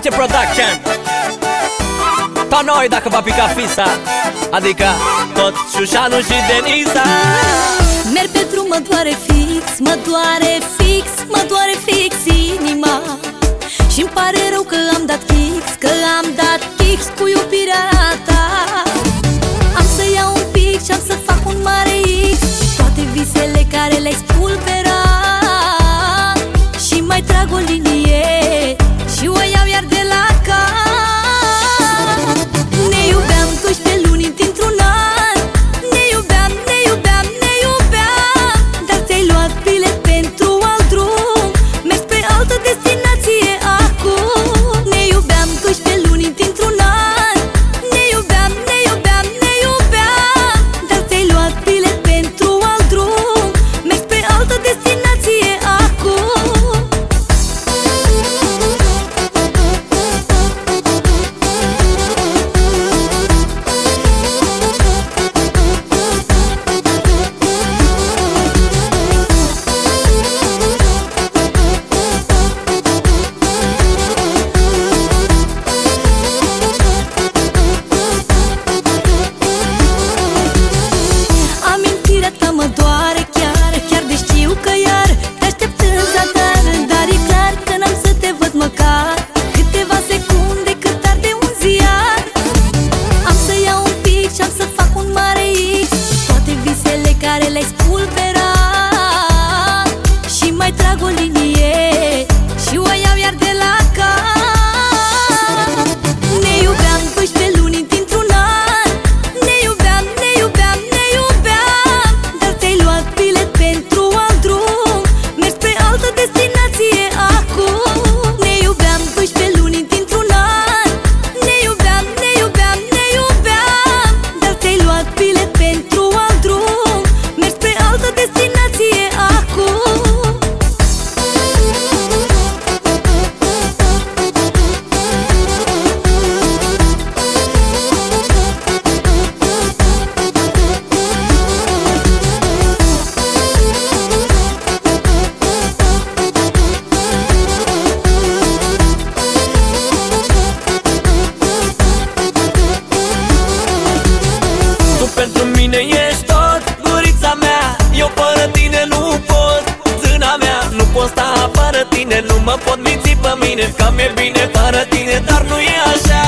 Face production. Ca noi dacă va pica fisa Adică tot Șușanu și Denisa. Merg pe drum, mă doare fix Mă doare fix, mă doare fix inima. Și îmi pare rău că am dat fix Că am dat fix cu iubirea ta. Am să iau un pic și am să fac un mare X. Toate visele care le-ai spulberat eu fără tine nu pot. Zâna mea, nu pot sta fără tine Nu mă pot minți pe mine. Că mi-e bine fără tine, dar nu e așa.